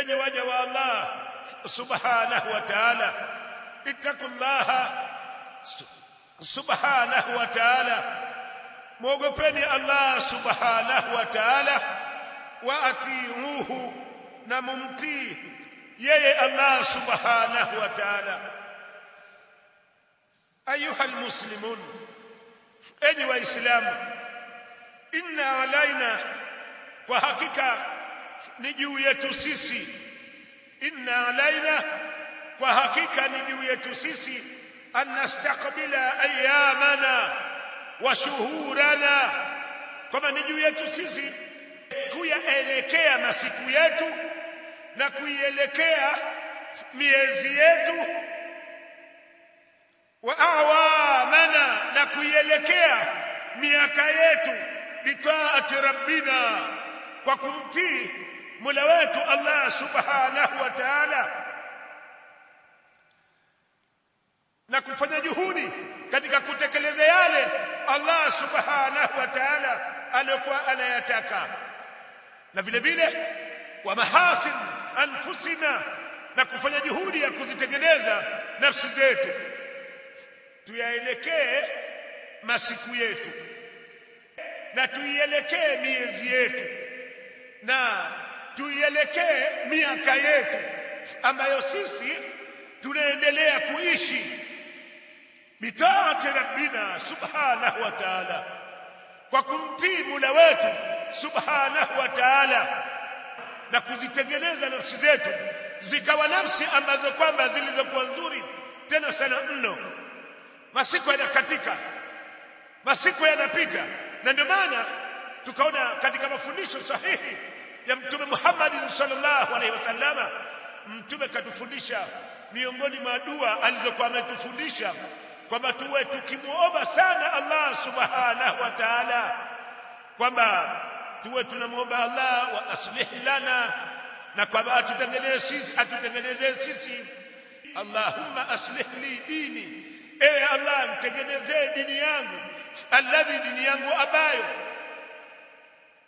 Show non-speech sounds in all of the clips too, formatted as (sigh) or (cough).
enyi waja wa allah subhanahu wa ta'ala. Ittaqullaha subhanahu wa ta'ala. Mwogopeni allah subhanahu wa ta'ala. Wa atiuhu na mumtii yeye allah subhanahu wa ta'ala. Ayuha almuslimun enyi waislamu inna alaina kwa hakika ni juu yetu sisi. Inna alaina kwa hakika ni juu yetu sisi an nastaqbila ayyamana wa shuhurana. Kwamba ni juu yetu sisi kuyaelekea masiku yetu na kuielekea miezi yetu. Wa awamana na kuielekea miaka yetu. Bitaati rabbina kwa kumtii Mola wetu Allah subhanahu wa ta'ala na kufanya juhudi katika kutekeleza yale Allah subhanahu wa ta'ala aliyokuwa anayataka. Na vile vile wa mahasin anfusina na kufanya juhudi ya kuzitengeneza nafsi zetu. Tuyaelekee masiku yetu na tuielekee miezi yetu na tuielekee miaka yetu ambayo sisi tunaendelea kuishi. Bitaati rabbina subhanahu wa ta'ala. Kwa kumtii mula wetu subhanahu wa ta'ala. Na kuzitengeneza nafsi zetu zikawa nafsi ambazo kwamba zilizokuwa nzuri tena sana mno. Masiku yanakatika. Masiku yanapita. Na ndio maana tukaona katika mafundisho sahihi ya mtume Muhammad sallallahu alaihi wasallama mtume katufundisha miongoni mwa dua alizokuwa ametufundisha kwamba tuwe tukimuomba sana Allah subhanahu wa ta'ala kwamba tuwe tunamuomba Allah wa aslih lana na kwamba atutengenezee sisi atutengenezee sisi. Allahumma aslih li dini ewe Allah mtengenezee dini yangu alladhi dini yangu ambayo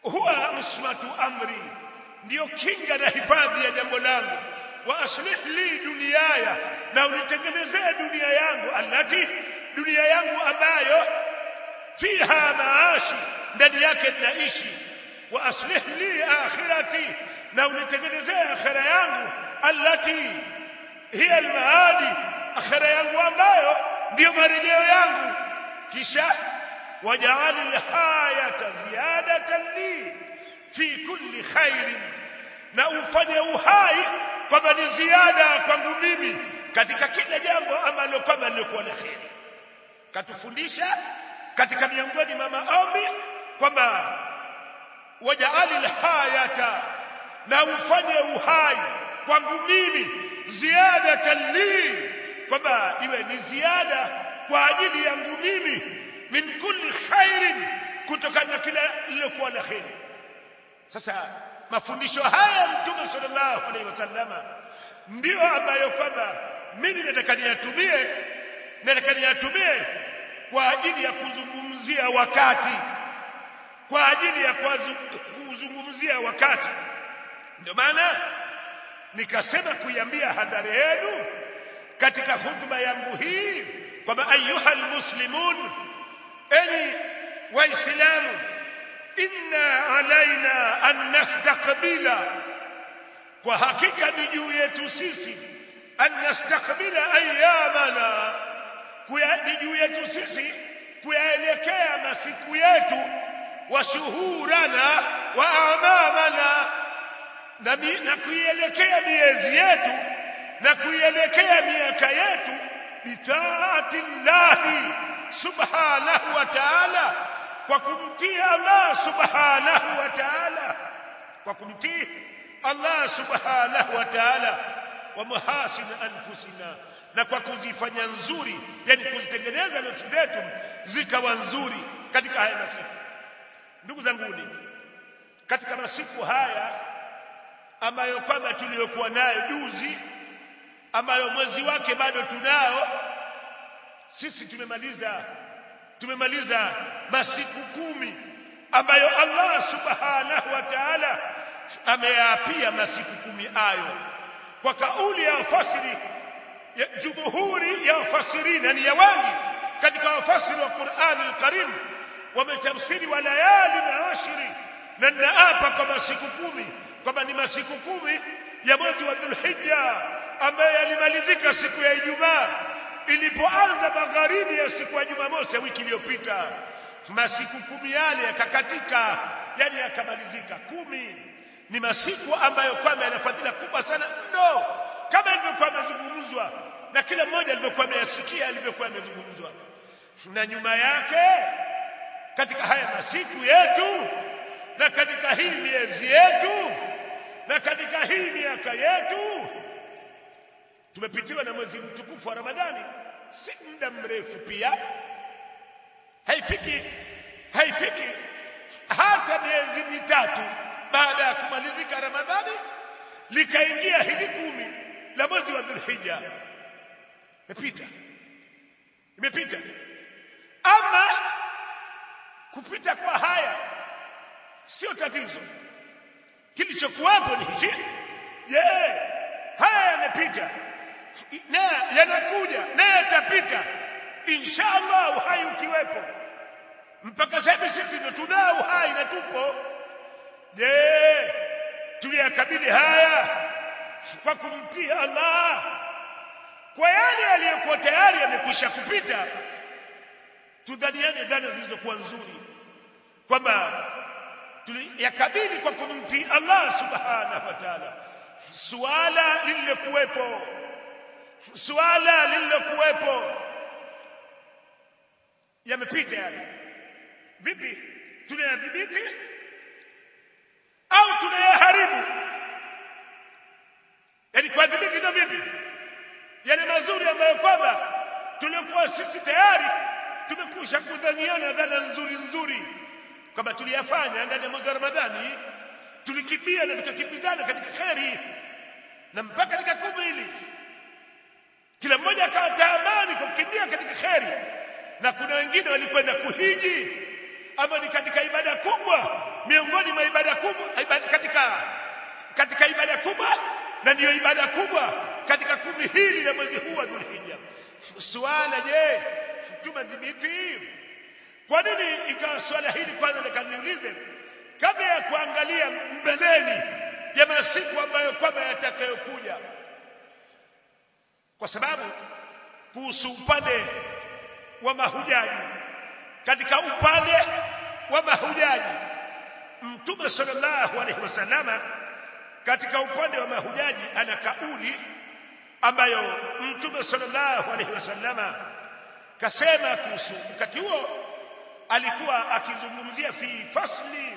huwa usmatu amri. Ndiyo kinga na hifadhi ya jambo langu. Wa aslih li dunyaya na unitengenezee dunia yangu. Allati dunia yangu ambayo fiha maashi ndani yake ninaishi. Wa aslih li akhirati na unitengenezee akhira yangu. Allati hiya almaadi akhira yangu ambayo ndiyo marejeo yangu. Kisha waj'al الحياة زيادة لي fi كل خير na ufanye uhai kwamba ni ziada kwangu mimi katika kila jambo ambalo kwamba nilikuwa na kheri. Katufundisha katika miongoni mwa maombi kwamba wajaalil hayata na ufanye uhai kwangu mimi ziada li kwamba iwe ni ziada kwa ajili yangu mimi min kulli khairin kutokana na kila lilokuwa la kheri. Sasa mafundisho haya mtume sallallahu alaihi wasallama ndio ambayo kwamba mimi nataka niyatumie nataka niyatumie kwa ajili ya kuzungumzia wakati kwa ajili ya kuzungumzia wakati. Ndio maana nikasema kuiambia hadhara yenu katika hutuba yangu hii kwamba ayuha almuslimun enyi waislamu inna alaina an nastaqbila kwa hakika ni juu yetu sisi an nastaqbila ayyamana ni juu yetu sisi kuyaelekea masiku yetu wa shuhurana wa amamana na, kuielekea miezi yetu na kuielekea miaka yetu bitaati llahi subhanahu wa ta'ala kwa kumtii Allah subhanahu wa ta'ala kwa kumtii Allah subhanahu wa ta'ala wa anfusina na kwa kuzifanya nzuri yani kuzitengeneza nafsi zetu zikawa nzuri katika haya masiku ndugu zanguni katika masiku haya ambayo kwamba tuliyokuwa nayo juzi ambayo mwezi wake bado tunao. Sisi tumemaliza tumemaliza masiku kumi ambayo Allah subhanahu wa ta'ala ameyaapia masiku kumi ayo kwa kauli ya wafasiri ya jumhuri ya wafasirina ni ya wengi katika wafasiri wa Qur'an al-Karim wametafsiri wa layali na ashiri na naapa kwa masiku kumi kwamba ni masiku kumi ya mwezi wa Dhulhijja ambayo yalimalizika siku ya Ijumaa ilipoanza magharibi ya siku ya Jumamosi ya wiki iliyopita. Masiku kumi yale yakakatika yani yakamalizika. Kumi ni masiku ambayo kwamba yana fadhila kubwa sana mno. Kama ilivyokuwa amezungumzwa na kila mmoja alivyokuwa ameyasikia alivyokuwa amezungumzwa na nyuma yake katika haya masiku yetu na katika hii miezi yetu na katika hii miaka yetu tumepitiwa na mwezi mtukufu wa Ramadhani. Si muda mrefu pia. Haifiki haifiki. Hata miezi mitatu baada ya kumalizika Ramadhani likaingia hili kumi la mwezi wa Dhulhijja imepita. Imepita. Ama kupita kwa haya sio tatizo. Kilichokuwapo ni hichi. Je haya yamepita na yanakuja na yatapita. Insha Allah uhai ukiwepo. Mpaka sasa sisi ndio tunao uhai na tupo. Je tuliyakabili haya? Kwa kumtii Allah. Kwa yale yaliyokuwa tayari yamekwisha kupita tudhaniane dhana zilizokuwa nzuri kwamba tuliyakabili kwa kumtii Allah subhanahu wa ta'ala. Suala lililokuwepo suala lililokuwepo yamepita yale. Vipi? Tunayadhibiti? Au tunayaharibu? Yani kuadhibiti ndio vipi? Yale mazuri ambayo kwamba tuliokuwa sisi tayari tumekusha kudhaniana dhana nzuri nzuri kwamba tuliyafanya ndani ya mwezi wa Ramadhani tulikimbia na tukakimbizana katika kheri na mpaka katika kumi hili kila mmoja akawa taamani kukimbia katika kheri. Na kuna wengine walikwenda kuhiji ama ni katika ibada kubwa miongoni mwa ibada kubwa ibada katika katika ibada kubwa na ndiyo ibada kubwa katika kumi hili la mwezi huu wa Dhulhijja. Swala je tumedhibiti kwa nini ikawa swala hili? Kwanza nikaniulize kabla ya kuangalia mbeleni ya masiku ambayo kwamba yatakayokuja kwa sababu kuhusu upande wa mahujaji. Katika upande wa mahujaji mtume sallallahu alaihi wasallama katika upande wa mahujaji ana kauli ambayo mtume sallallahu alaihi wasallama kasema kuhusu wakati huo alikuwa akizungumzia fi fasli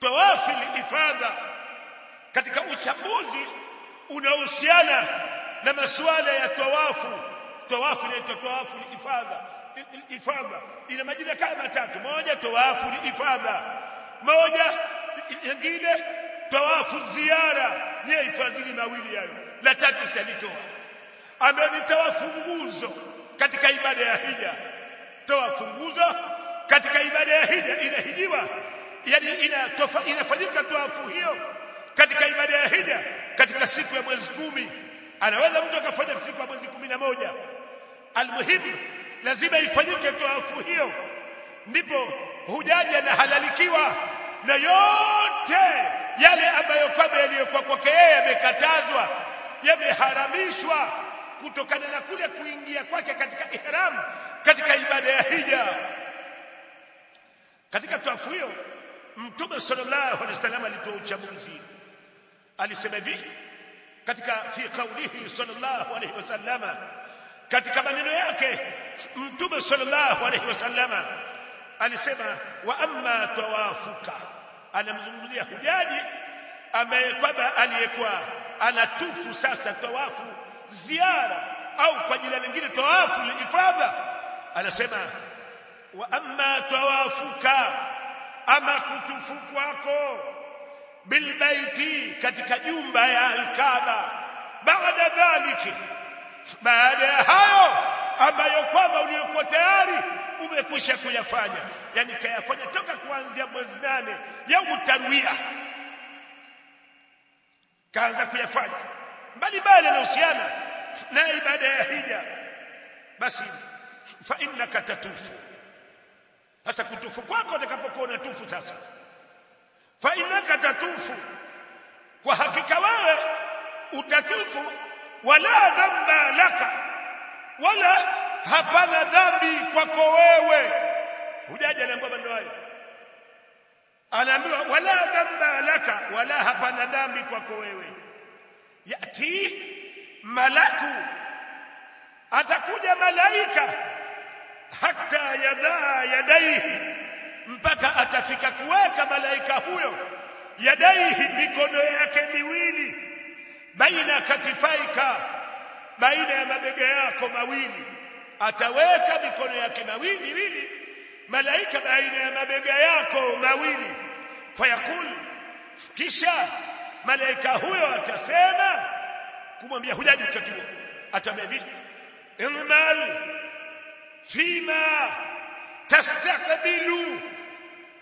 tawafi ifadha katika uchambuzi unaohusiana na masuala ya tawafu. Tawafu inaitwa tawafu ifadha ifadha ina majina kama matatu. Moja tawafu ni ifadha moja nyingine tawafu ziara. Ni ifadhili mawili hayo la tatu salitoa ambayo ni tawafu nguzo katika ibada ya hija. Tawafu nguzo katika ibada ya hija. Inahijiwa. Yani inafanyika tawafu hiyo katika ibada ya hija katika siku ya mwezi kumi anaweza mtu akafanya siku ya mwezi kumi na moja. Almuhimu lazima ifanyike toafu hiyo. Ndipo hujaji anahalalikiwa na yote yale ambayo kwamba yaliyokuwa kwake yeye yamekatazwa yameharamishwa kutokana na kule kuingia kwake katika ihram katika ibada ya hija. Katika toafu hiyo mtume sallallahu alaihi wasallam alitoa uchaguzi. Alisema hivi katika fi qawlihi sallallahu alayhi wasallam katika maneno yake mtume sallallahu alayhi wasallam alisema wa amma tawafuka. Anamzungumzia hujaji ambaye kwamba aliyekuwa anatufu sasa tawafu ziara au kwa jina lingine tawafu ifadha anasema wa amma tawafuka ama kutufu kwako bilbaiti katika jumba ya alkaba baada dhaliki baada ya hayo ambayo kwamba uliokuwa tayari umekwisha kuyafanya yani kayafanya toka kuanzia mwezi nane yaumu tarwia kaanza kuyafanya. Mbalimbali yanahusiana na ibada ya hija basi fa innaka tatufu. Sasa kutufu kwako utakapokuwa unatufu sasa fa inaka tatufu kwa hakika wewe utatufu. Wala dhamba laka. Wala hapana dhambi kwako wewe. Hujaja anaambiwa bando hayo? Anaambiwa wala dhamba laka wala hapana dhambi kwako wewe. Yati malaku. Atakuja malaika. Hata yadaa yadaihi mpaka atafika kuweka malaika huyo. Yadaihi mikono yake miwili baina katifaika baina ya mabega yako mawili. Ataweka mikono yake mawili miwili malaika baina ya mabega yako mawili. Fayakul kisha malaika huyo atasema kumwambia hujaji wakati huo atamwambia imal fima tastaqbilu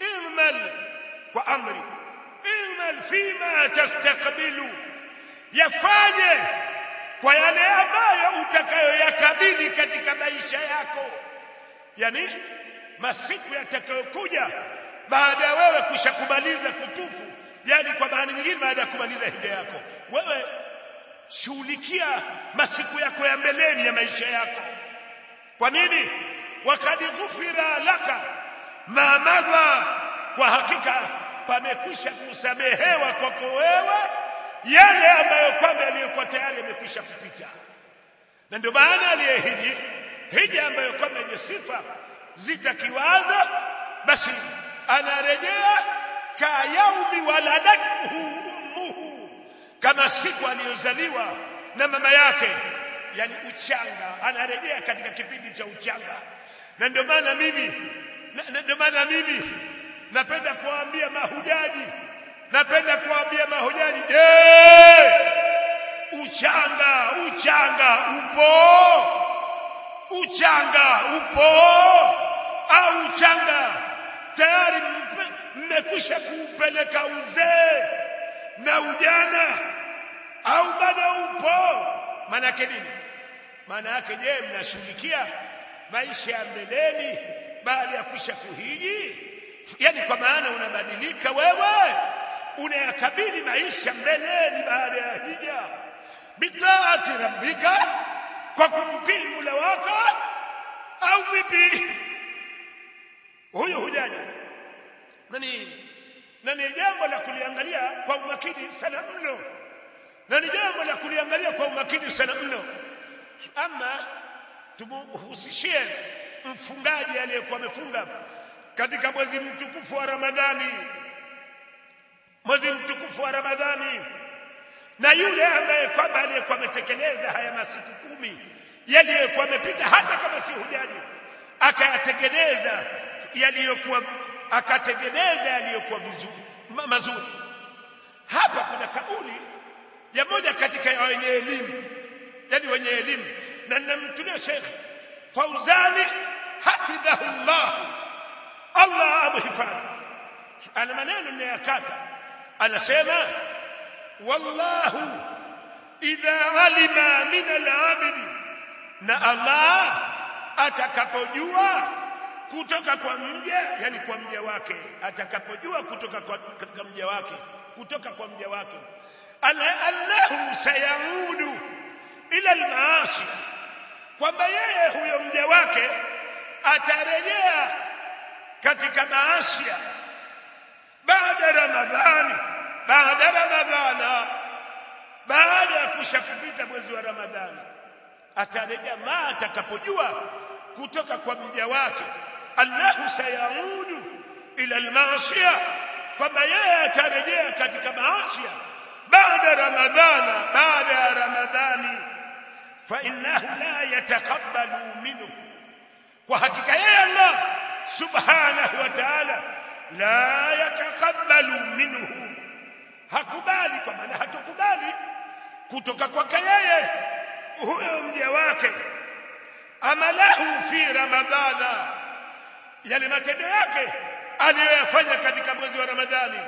imal kwa اعمل فيما تستقبل yafanye kwa yale ambayo utakayoyakabili katika maisha yako. Yani masiku yatakayokuja baada ya wewe kushakumaliza kutufu yani kwa maana nyingine baada ya kumaliza hija yako wewe shughulikia masiku yako ya mbeleni ya maisha yako. Kwa nini? Wakad ghufira laka ma madha kwa hakika pamekwisha kusamehewa kwako wewe yale ambayo kwamba yaliyokuwa tayari yamekwisha kupita. Na ndio maana aliyehiji hiji ambayo kwamba yenye sifa zitakiwaza basi anarejea ka yaumi waladatuhu ummuhu kama siku aliyozaliwa na mama yake yani uchanga. Anarejea katika kipindi cha uchanga. Na ndio maana mimi ndio maana mimi napenda kuambia mahujaji napenda kuambia mahujaji je uchanga uchanga upo uchanga upo au uchanga tayari mmekwisha kuupeleka uzee na ujana au bado upo? Maana yake nini? Maana yake je mnashughulikia maisha ya mbeleni baada ya kwisha kuhiji yani kwa maana unabadilika wewe unayakabili maisha mbeleni baada ya hija. Bitaati rabbika kwa kumtii mula wako au vipi? Huyo hujaji nani? Na ni jambo la kuliangalia kwa umakini sana mno? Na ni jambo la kuliangalia kwa umakini sana mno? Ama tumuhusishie mfungaji aliyekuwa amefunga katika mwezi mtukufu wa Ramadhani. Mwezi mtukufu wa Ramadhani. Na yule ambaye kwamba aliyekuwa ametekeleza haya masiku kumi yaliyokuwa amepita hata kama si hujaji akayatengeneza yaliyokuwa akatengeneza yaliyokuwa vizuri mazuri. Hapa kuna kauli ya moja katika ya wenye elimu yani wenye elimu. Na ninamtumia Sheikh Fauzani hafidhahu Allah. Allah amhifadhi. Ana maneno ninayakata anasema wallahu idha alima min al-abidi na Allah atakapojua kutoka kwa mja yani kwa mja wake atakapojua kutoka kwa katika mja wake kutoka kwa mja wake. Annahu sayaudu ila almaasi kwamba yeye huyo mja wake atarejea katika maasia baada ramadhani baada ramadhana baada ya kusha kupita mwezi wa ramadhani. Atarejea ma atakapojua kutoka kwa mja wake. Annahu sayaudu ila almaasiya kwamba yeye atarejea katika maasia baada ramadhana baada ya ramadhani fa innahu la yataqabbalu minhu. Kwa hakika yeye Allah subhanahu wa ta'ala la yataqabbalu minhu. Hakubali kwa maana hatukubali kutoka kwake yeye huyo mja wake. Amalahu fi ramadhana yale matendo yake aliyoyafanya katika mwezi wa ramadhani.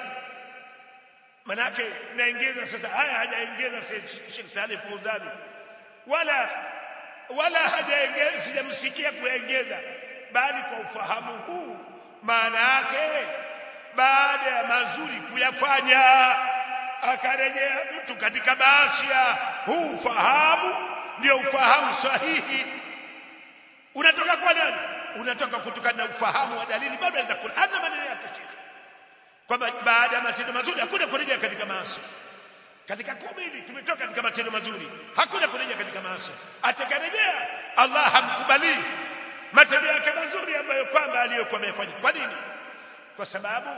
Manake naingiza sasa haya hajaongeza Sheikh Saleh Fauzani wala wala hajaegeza sijamsikia kuegeza bali kwa ufahamu huu maana yake baada ya mazuri kuyafanya akarejea mtu katika maasia huu ufahamu ndio ufahamu sahihi. Unatoka kwa nani? Unatoka kutokana na ufahamu wa dalili bado za Qur'an na maneno yake kwamba baada ya matendo mazuri hakuna kurejea katika maasi katika kumi hili tumetoka katika matendo mazuri. Hakuna kurejea katika maasi atakarejea Allah hamkubali. Matendo yake mazuri ambayo kwamba aliyokuwa amefanya kwa nini? Kwa sababu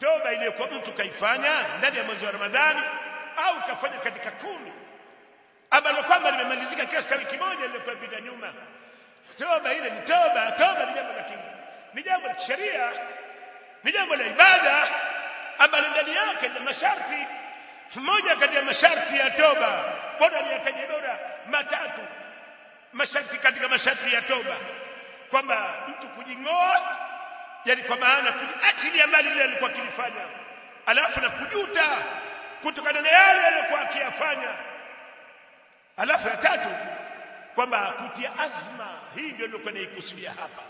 toba iliyokuwa mtu kaifanya ndani ya mwezi wa Ramadhani au kafanya katika kumi ambalo kwamba limemalizika kiasi cha wiki moja iliyokuwa pita nyuma. Toba ile ni toba toba ni jambo la ni jambo la kisheria ni jambo la ibada ambalo ndani yake lina masharti mmoja kati ya masharti ya toba. Bora niyataje bora matatu. Masharti katika masharti ya toba. Kwamba mtu kujing'oa yani kwa maana kujiachilia mali ile alikuwa akilifanya. Alafu na kujuta kutokana na yale aliyokuwa akiyafanya. Alafu ya tatu kwamba kutia azma. Hii ndio nilikuwa naikusudia hapa.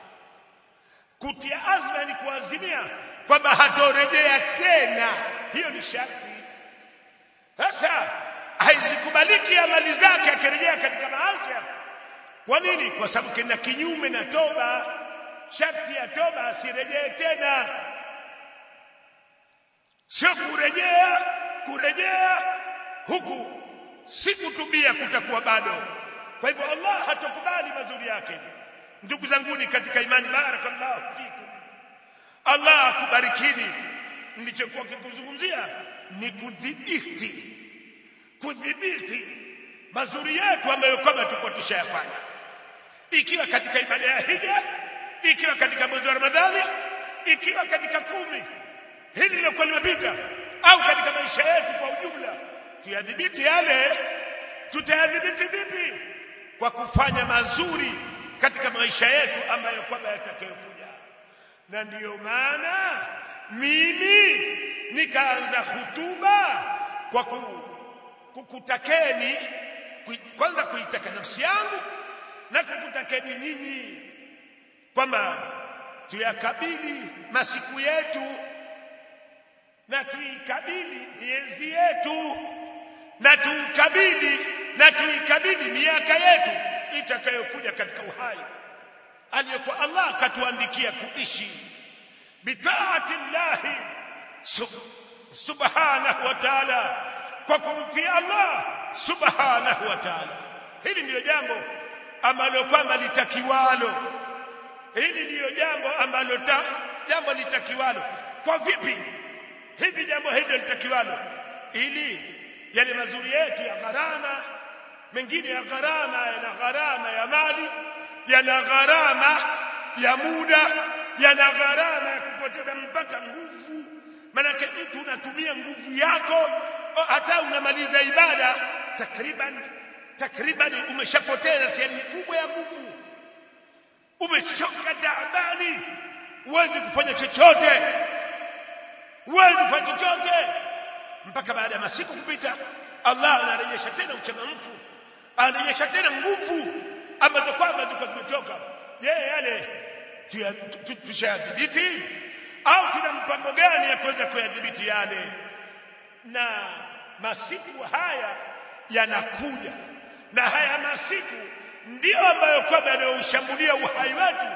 Kutia azma ni kuazimia kwamba hatorejea tena. Hiyo ni sharti sasa haizikubaliki amali zake akirejea katika maasi kwa nini? Kwa sababu kina kinyume na toba. Sharti ya toba asirejee tena. Sio kurejea kurejea. Huku si kutubia kutakuwa bado. Kwa hivyo Allah hatokubali mazuri yake. Ndugu zanguni katika imani barakallahu fikum. Allah akubarikini. Nilichokuwa kikuzungumzia ni kudhibiti. Kudhibiti mazuri yetu ambayo kwamba tuko tushayafanya. Ikiwa katika ibada ya hija ikiwa katika mwezi wa Ramadhani ikiwa katika kumi hili lilokuwa limepita au katika maisha yetu kwa ujumla tuyadhibiti yale tutayadhibiti vipi? Kwa kufanya mazuri katika maisha yetu ambayo kwamba yatakayokuja. Na ndiyo maana mimi nikaanza hutuba kwa kukutakeni kwanza kuitaka nafsi yangu na kukutakeni nyinyi kwamba tuyakabili masiku yetu na tuikabili miezi yetu na tuukabili na tuikabili miaka yetu itakayokuja katika uhai. Aliyokuwa Allah akatuandikia kuishi bitaati llahi subhanahu wa ta'ala kwa kumtia Allah subhanahu wa ta'ala. Hili ndiyo jambo ambalo kwamba litakiwalo. Hili ndiyo jambo ambalo jambo litakiwalo. Kwa vipi hivi jambo hili litakiwalo? Ili yale mazuri yetu ya gharama mengine ya gharama yana gharama ya mali yana gharama ya muda yana gharama ya kupoteza mpaka nguvu. Manake mtu unatumia nguvu yako hata unamaliza ibada takriban takriban umeshapoteza sehemu kubwa ya nguvu. Umechoka taabani huwezi kufanya chochote huwezi kufanya chochote. Mpaka baada ya masiku kupita Allah anarejesha tena uchangamfu anarejesha tena nguvu ambazo kwamba zilikuwa zimetoka yeye yale tushayadhibiti au tuna mpango gani ya kuweza kuyadhibiti yale? Na masiku haya yanakuja. Na haya masiku ndiyo ambayo kwamba yanayoshambulia uhai wetu.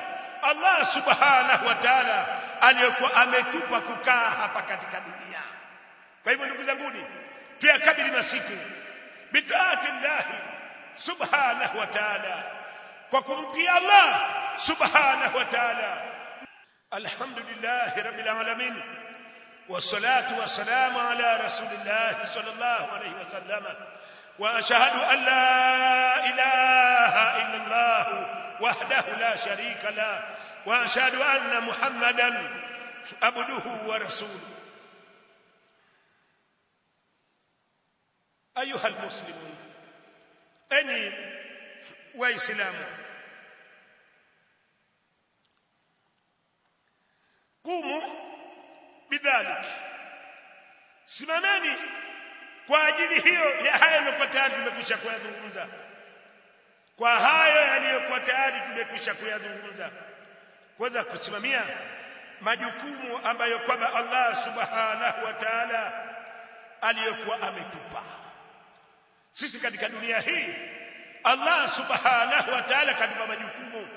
Allah subhanahu wa ta'ala aliyokuwa ametupa kukaa hapa katika dunia. Kwa hivyo ndugu zanguni tuyakabili masiku. Bitaati llahi subhanahu wa ta'ala kwa kumtia Allah subhanahu wa ta'ala alhamdulillah rabbil alamin والصلاة والسلام على رسول الله صلى الله عليه وسلم. وأشهد أن لا إله إلا الله وحده لا شريك له. وأشهد أن محمدا عبده ورسوله. أيها المسلمون أني وإسلام kumu bidhalik. Simameni kwa ajili hiyo ya hayo yaliyokuwa tayari tumekwisha kuyazungumza. Kwa hayo yaliyokuwa tayari tumekwisha kuyazungumza. Kwanza kusimamia majukumu ambayo kwamba Allah subhanahu wa ta'ala aliyokuwa ametupa. Sisi katika dunia hii Allah subhanahu wa ta'ala katupa majukumu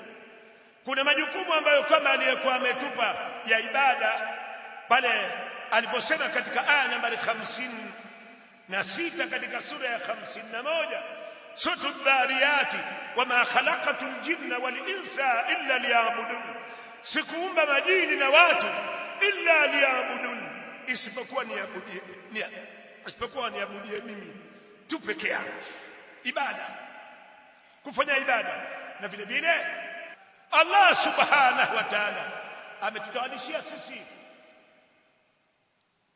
kuna majukumu ambayo kama aliyekuwa ametupa ya ibada pale aliposema katika aya nambari 50 na sita katika sura ya 51 sutu dhariyati wama khalaqatu ljinna walinsa illa liya'budun. Sikuumba majini na watu illa liya'budun. Isipokuwa niabudie ni isipokuwa niabudie mimi tu peke yangu. Ibada. Kufanya ibada. Na vile vile Allah subhanahu wa ta'ala ametutawalishia sisi.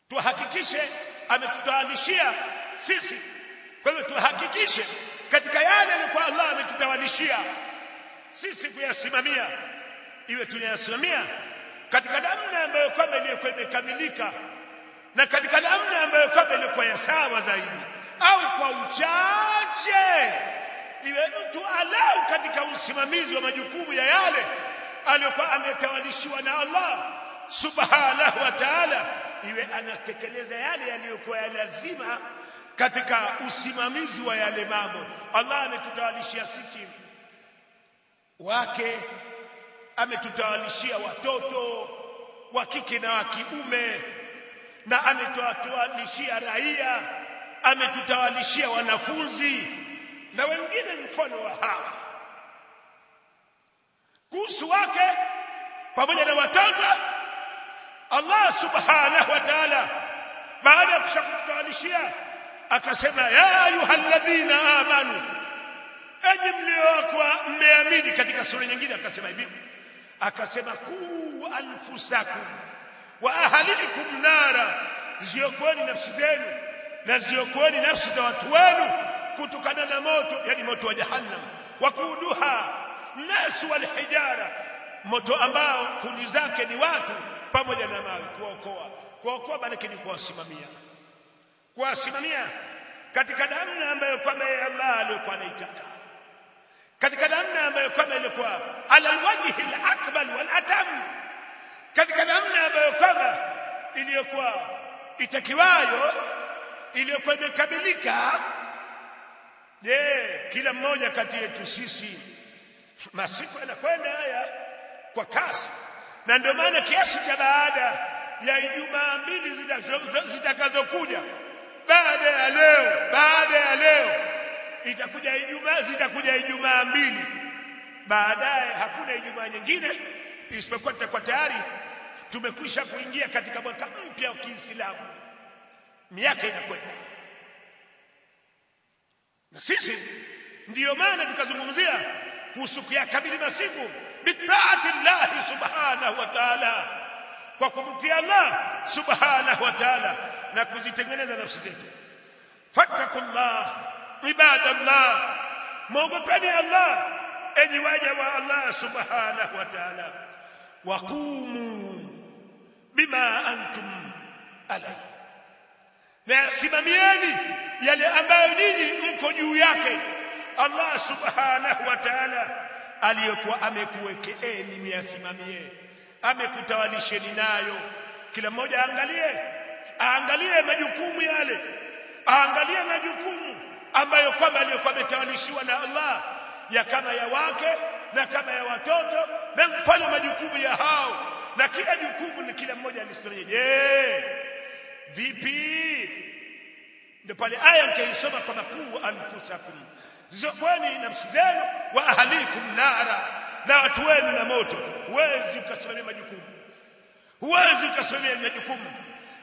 Tuhakikishe ametutawalishia sisi. Kwa hivyo tuhakikishe katika yale alikuwa Allah ametutawalishia sisi kuyasimamia. Iwe tunayasimamia katika namna ambayo kwamba iliyokuwa imekamilika na katika namna ambayo kwamba ilikuwa ya sawa zaidi au kwa uchache iwe mtu alau katika usimamizi wa majukumu ya yale aliyokuwa ametawalishiwa na Allah subhanahu wa ta'ala iwe anatekeleza yale yaliyokuwa ya lazima katika usimamizi wa yale mambo. Allah ametutawalishia sisi wake ametutawalishia watoto wa kike na wa kiume na ametutawalishia raia ametutawalishia wanafunzi na wengine mfano wa hawa. Kuhusu wake pamoja na watoto Allah subhanahu wa ta'ala baada ya kushakutawalishia akasema ya ayyuhalladhina amanu enyi mliokuwa mmeamini katika sura nyingine akasema hivi. Akasema kuu anfusakum wa ahlikum nara ziokoeni nafsi zenu na ziokoeni nafsi za watu wenu kutokana na moto yani moto wa jahannam wakuduha nasu wal hijara moto ambao kuni zake ni watu pamoja na mawe kuokoa kuokoa maanake ni kuwasimamia. Kuwasimamia katika namna ambayo kwamba Allah aliyokuwa anaitaka. Katika namna ambayo kwamba ilikuwa ala alwajhi alakmal walatam katika namna ambayo kwamba iliyokuwa itakiwayo iliyokuwa imekamilika je kila mmoja kati yetu sisi masiku yanakwenda haya kwa kasi. Na ndio maana kiasi cha baada ya Ijumaa mbili zitakazokuja baada ya leo baada ya leo itakuja Ijumaa zitakuja Ijumaa mbili. Baadaye hakuna Ijumaa nyingine isipokuwa tutakuwa tayari tumekwisha kuingia katika mwaka mpya wa Kiislamu. Miaka inakwenda na sisi ndiyo maana tukazungumzia kuhusu kuyakabili masiku bitaati llahi subhanahu wa ta'ala kwa kumtia Allah subhanahu wa ta'ala na kuzitengeneza nafsi zetu. Fattakullah ibadallah mwogopeni Allah enyi waja wa Allah subhanahu wa ta'ala waqumu bima antum alayhi na simamieni yale ambayo nyinyi mko juu yake. Allah subhanahu wa ta'ala aliyokuwa amekuwekeeni miasimamie amekutawalisheni nayo. Kila mmoja aangalie. Aangalie majukumu yale. Aangalie majukumu ambayo kwamba aliyokuwa ametawalishiwa na Allah ya kama ya wake na kama ya watoto na mfano majukumu ya hao. Na kila jukumu ni kila mmoja alistoreje je vipi? Ndio pale aya mkaisoma kwa makuu anfusakum. Zokweni nafsi zenu wa ahlikum nara na watu wenu na moto. Huwezi ukasimamia majukumu. Huwezi ukasimamia majukumu.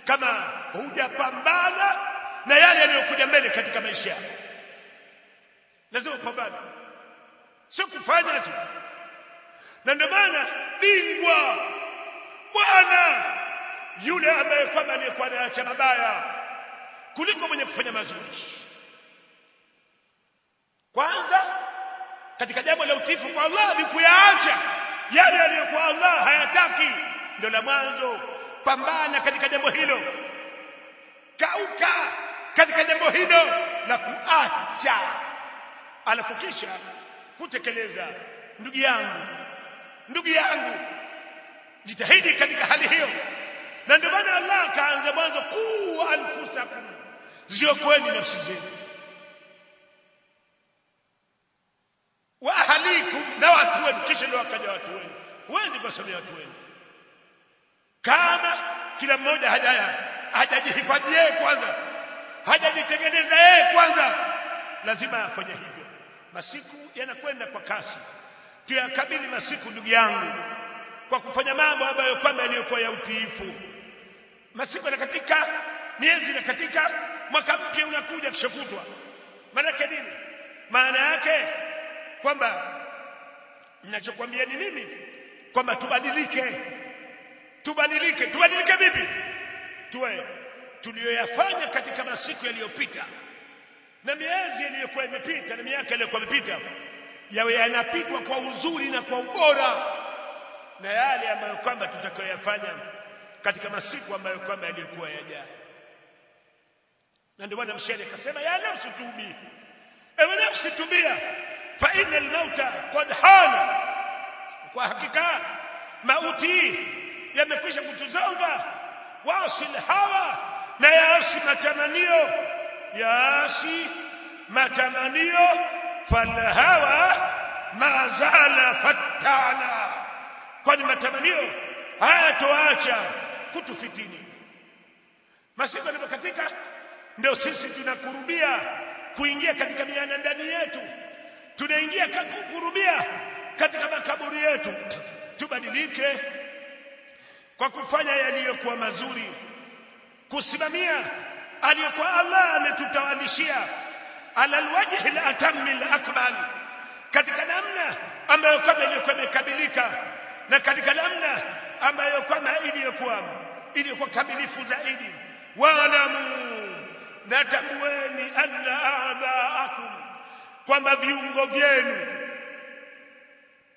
Kama hujapambana na yale yaliyokuja mbele katika maisha yako. Lazima upambane. Sio kufanya tu. Na ndio maana bingwa bwana yule ambaye kwamba aliyekuwa anaacha mabaya kuliko mwenye kufanya mazuri. Kwanza katika jambo la utifu kwa Allah ni kuyaacha. Yale yaliyokuwa Allah hayataki. Ndio la mwanzo. Pambana katika jambo hilo. Kauka katika jambo hilo la kuacha. Alafu kisha kutekeleza. Ndugu yangu ndugu yangu jitahidi katika hali hiyo na ndio maana Allah akaanza mwanzo kuu anfusakum ziokoeni nafsi zenu. Wa ahalikum na watu wenu. Kisha ndio wakaja watu wenu. Huwezi kuwasamia watu wenu. Kama kila mmoja hajaya hajajihifadhi yeye kwanza hajajitengeneza yeye kwanza lazima afanye hivyo. Masiku yanakwenda kwa kasi. Tuyakabili masiku ndugu yangu kwa kufanya mambo ambayo kwamba yaliyokuwa ya utiifu masiku yanakatika miezi inakatika mwaka mpya unakuja kishokutwa yake nini? Maana yake kwamba ninachokwambia ni mimi kwamba tubadilike. Tubadilike. Tubadilike vipi? Tuwe tuliyoyafanya katika masiku yaliyopita. Na miezi iliyokuwa imepita na miaka iliyokuwa imepita yawe yanapitwa kwa uzuri na kwa ubora. Na yale ambayo kwamba tutakayoyafanya katika masiku ambayo kwamba yalikuwa yajayo na ndio bwana mshairi akasema ya nafsi tubi. Ewe nafsi tubia. Fa inna almauta qad hana. Kwa hakika mauti yamekwisha kutuzonga. Wasil hawa na yaasi matamanio. Yaasi matamanio. Falhawa ma zala fattana. Kwani matamanio hayatoacha kutufitini masiku yanapokatika ndio sisi tunakurubia kuingia katika miana ndani yetu. Tunaingia kukurubia katika makaburi yetu. (clears throat) Tubadilike kwa kufanya yaliyokuwa mazuri. Kusimamia aliyokuwa Allah ametutawalishia. Ala alwajhi alakmal katika namna ambayo kama iliyokuwa imekamilika na katika namna ambayo kama iliyokuwa iliyokuwa kamilifu zaidi. Waalamu na tambueni anna a'daakum kwamba viungo vyenu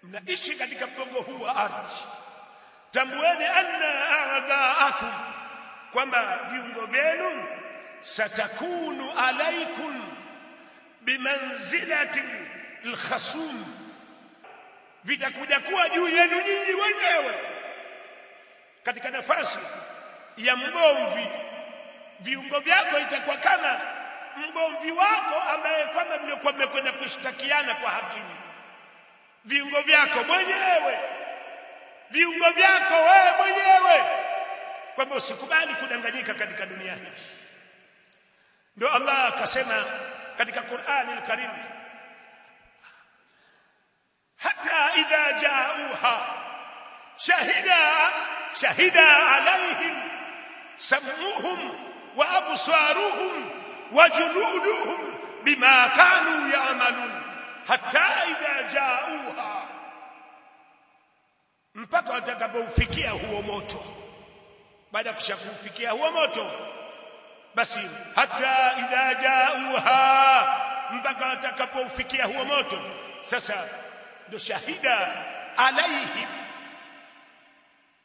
mnaishi katika mgongo huu wa ardhi. Tambueni anna a'daakum kwamba viungo vyenu satakunu alaikum bimanzilati alkhasum vitakuja kuwa juu yenu nyinyi wenyewe katika nafasi ya mgomvi viungo vyako itakuwa kama mgomvi wako ambaye kwamba mliokuwa mmekwenda kushtakiana kwa hakimu viungo vyako mwenyewe viungo vyako wewe mwenyewe. Kwamba usikubali kudanganyika katika dunia hii. Ndio Allah akasema katika Qur'an al-Karim hata idha jauha shahida shahida عليهم سمعهم wa وجلودهم بما كانوا يعملون kanu ya'malun جاءوها mpaka watakapoufikia huo moto. Baada ya kushakufikia huo moto basi hata idha jauha mpaka watakapoufikia huo moto sasa ndo shahida alaihim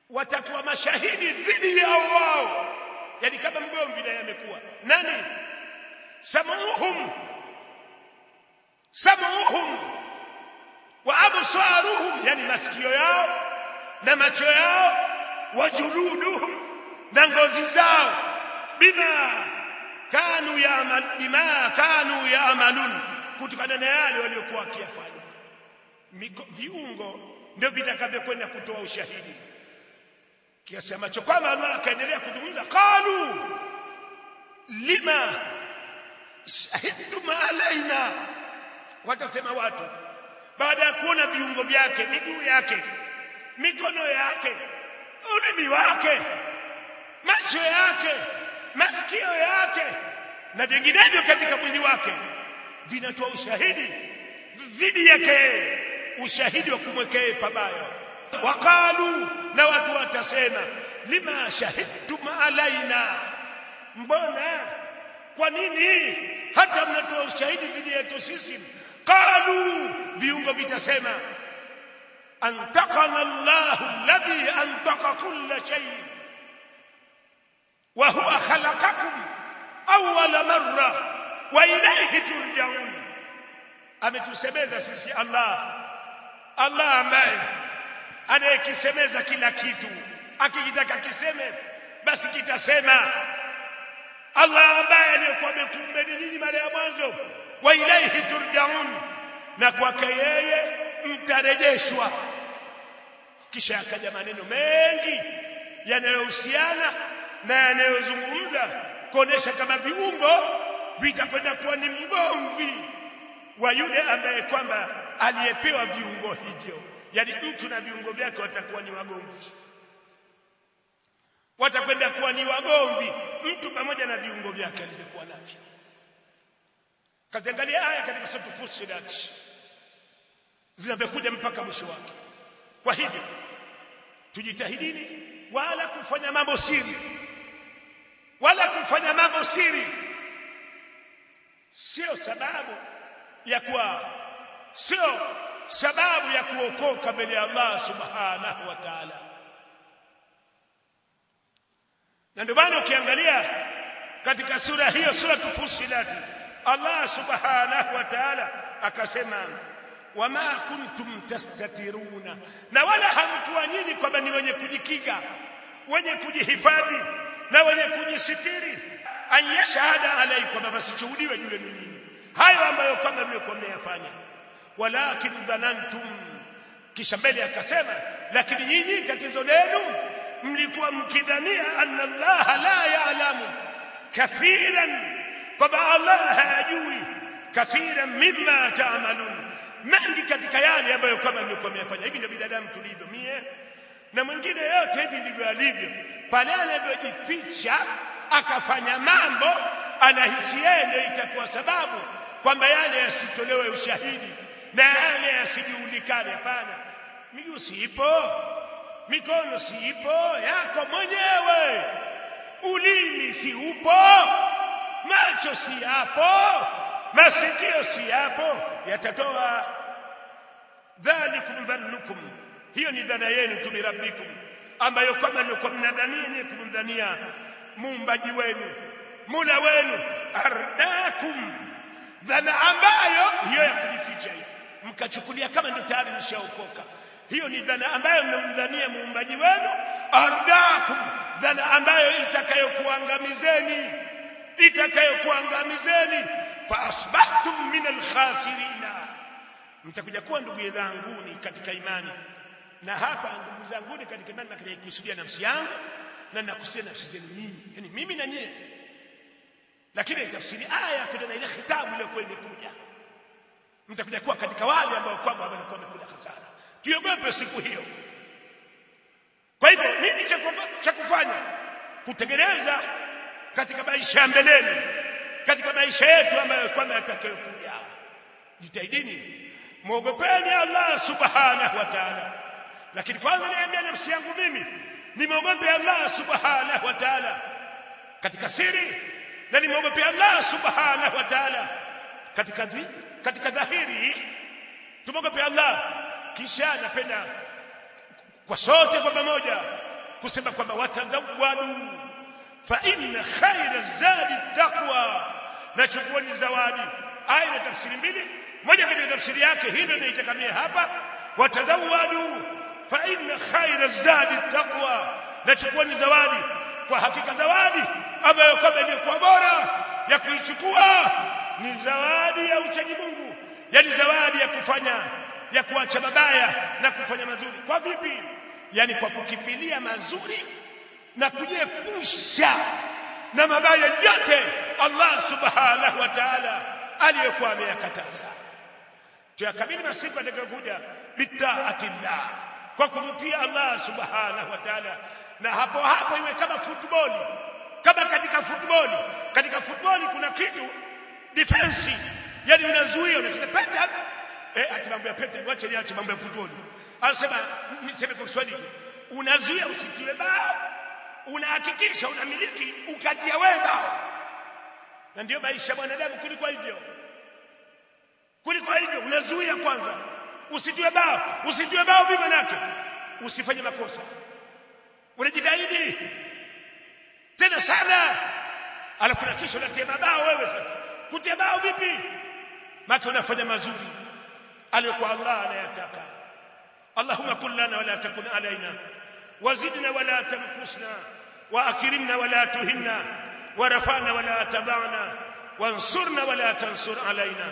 watakuwa mashahidi dhidi yao wao. Yani kama mgomvi naye amekuwa. Nani? Samuhum. Samuhum. Wa absaruhum. Yani masikio yao na macho yao. Wa juluduhum. Na ngozi zao. Bima kanu yaamal bima kanu yaamalun kutokana na yale waliokuwa wakiyafanya. Viungo ndio vitakavyokwenda kutoa ushahidi kiasi ambacho kwamba Allah akaendelea kuzungumza qalu lima shahidtum alaina watasema watu baada ya kuona viungo vyake miguu yake mikono yake ulimi wake macho yake masikio yake na vinginevyo katika mwili wake vinatoa ushahidi dhidi yake ushahidi wa kumwekea pabaya. Waqalu na watu watasema lima shahidtum alaina? Mbona? Kwa nini? Hata mnatoa ushahidi dhidi yetu sisi. Qalu viungo vitasema antakana Allahu alladhi antaka kulla shay wa huwa khalaqakum awwala marra wa ilayhi turja'un. Ametusemeza sisi Allah Allah ambaye anayekisemeza kila kitu. Akikitaka kiseme basi kitasema. Allah ambaye aliyokuwa amekuumbeni nyinyi mara ya mwanzo wa ilaihi turjaun. Na kwake yeye mtarejeshwa. Kisha akaja maneno mengi yanayohusiana na yanayozungumza kuonesha kama viungo vitakwenda kuwa ni mgomvi wa yule ambaye kwamba aliyepewa viungo hivyo yani mtu na viungo vyake watakuwa ni wagomvi. Watakwenda kuwa ni wagomvi. Mtu pamoja na viungo vyake alivyokuwa navyo. Kaziangalia aya katika sura Fussilat. Zinavyokuja mpaka mwisho wake. Kwa hivyo tujitahidini wala kufanya mambo siri. Wala kufanya mambo siri. Sio sababu ya kuwa sio sababu ya kuokoka mbele ya Allah subhanahu wa ta'ala. Na ndio maana ukiangalia katika sura hiyo sura tufusilati Allah subhanahu wa ta'ala akasema wama kuntum tastatiruna. Na wala hamkuwa nyinyi kwamba ni wenye kujikiga wenye kujihifadhi na wenye kujisitiri. An yashhada alaikum basishuhudiwe juu yenu hayo ambayo kwamba mmekuwa mmeyafanya walakin dhanantum. Kisha mbele akasema lakini nyinyi tatizo lenu mlikuwa mkidhania anna Allah la ya'lamu kathiran kwamba Allah hajui kathiran mimma ta'malun. Mengi katika yale ambayo kama mlikuwa mmefanya hivi ndio binadamu tulivyo mie na mwingine yote hivi ndivyo alivyo. Pale anavyojificha akafanya mambo anahisi yeye ndio itakuwa sababu kwamba yale yasitolewe ushahidi na yale yasijulikane hapana. Miguu siipo mikono siipo yako mwenyewe. Ulimi si upo macho si yapo masikio si yapo yatatoa dhalikum dhannukum. Hiyo ni dhana yenu tu birabbikum ambayo kama ndio mnadhania nyinyi kumdhania muumbaji wenu mula wenu. Ardakum. Dhana ambayo hiyo ya kujificha hiyo mkachukulia kama ndio tayari mshaokoka. Hiyo ni dhana ambayo mnamdhania muumbaji wenu ardakum dhana ambayo itakayokuangamizeni itakayokuangamizeni. Fa asbahtum min alkhasirina mtakuja kuwa ndugu zanguni katika imani. Na hapa ndugu zanguni katika imani nakusudia nafsi yangu na nakusudia nafsi zenu nyinyi. Yani mimi na nyie. Lakini tafsiri aya kuna na ile khitabu ile kwa imekuja mtakuja kuwa katika wale ambao kwamba wamekuwa wamekula hasara tuogope siku hiyo. Kwa hivyo nini cha kufanya? Kutengeneza katika maisha ya mbeleni katika maisha yetu ambayo kwamba yatakayokuja jitahidini. Muogopeni Allah subhanahu wa ta'ala. Lakini kwanza niambia nafsi yangu mimi nimeogope Allah subhanahu wa ta'ala katika siri na nimeogope Allah subhanahu wa ta'ala katika dhi, katika dhahiri tumwogope Allah. Kisha napenda kwa sote kwa pamoja kusema kwamba watazawadu. Fa inna khaira zadi taqwa. Na chukueni zawadi. Aya ya tafsiri mbili. Moja katika tafsiri yake hii ndio inaitakamia hapa. Watazawadu. Fa inna khaira zadi taqwa. Na chukueni zawadi. Kwa hakika zawadi ambayo kama kwa bora ya kuichukua ni zawadi ya uchaji Mungu. Yani zawadi ya kufanya ya kuacha mabaya na kufanya mazuri. Kwa vipi? Yani kwa kukipilia mazuri na kujiepusha na mabaya yote Allah subhanahu wa ta'ala aliyokuwa ameyakataza. Tuyakabili masiku kuja bitaatillah kwa kumtia Allah subhanahu wa ta'ala. Na hapo hapo iwe kama football kama katika football katika football kuna kitu defense yani unazuia unacheza penalty eh ati mambo ya penalty wacha niache mambo ya football. Anasema niseme kwa Kiswahili unazuia usitiwe bao unahakikisha unamiliki ukatia wewe bao. Na ndio maisha mwanadamu kuliko hivyo. Kuliko hivyo unazuia kwanza usitiwe bao usitiwe bao bibi manake usifanye makosa. Unajitahidi tena sana. Alafu na kisha unatia mabao wewe sasa. Kutia bao vipi? Maka unafanya mazuri. Aliyokuwa Allah anayataka. اللهم كن لنا ولا تكن علينا وزدنا ولا تنقصنا واكرمنا ولا تهنا ورفعنا ولا تضعنا وانصرنا ولا تنصر علينا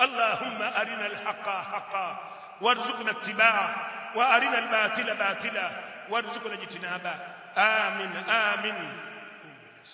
اللهم ارنا الحق حقا وارزقنا اتباعه وارنا الباطل باطلا وارزقنا اجتنابه امين امين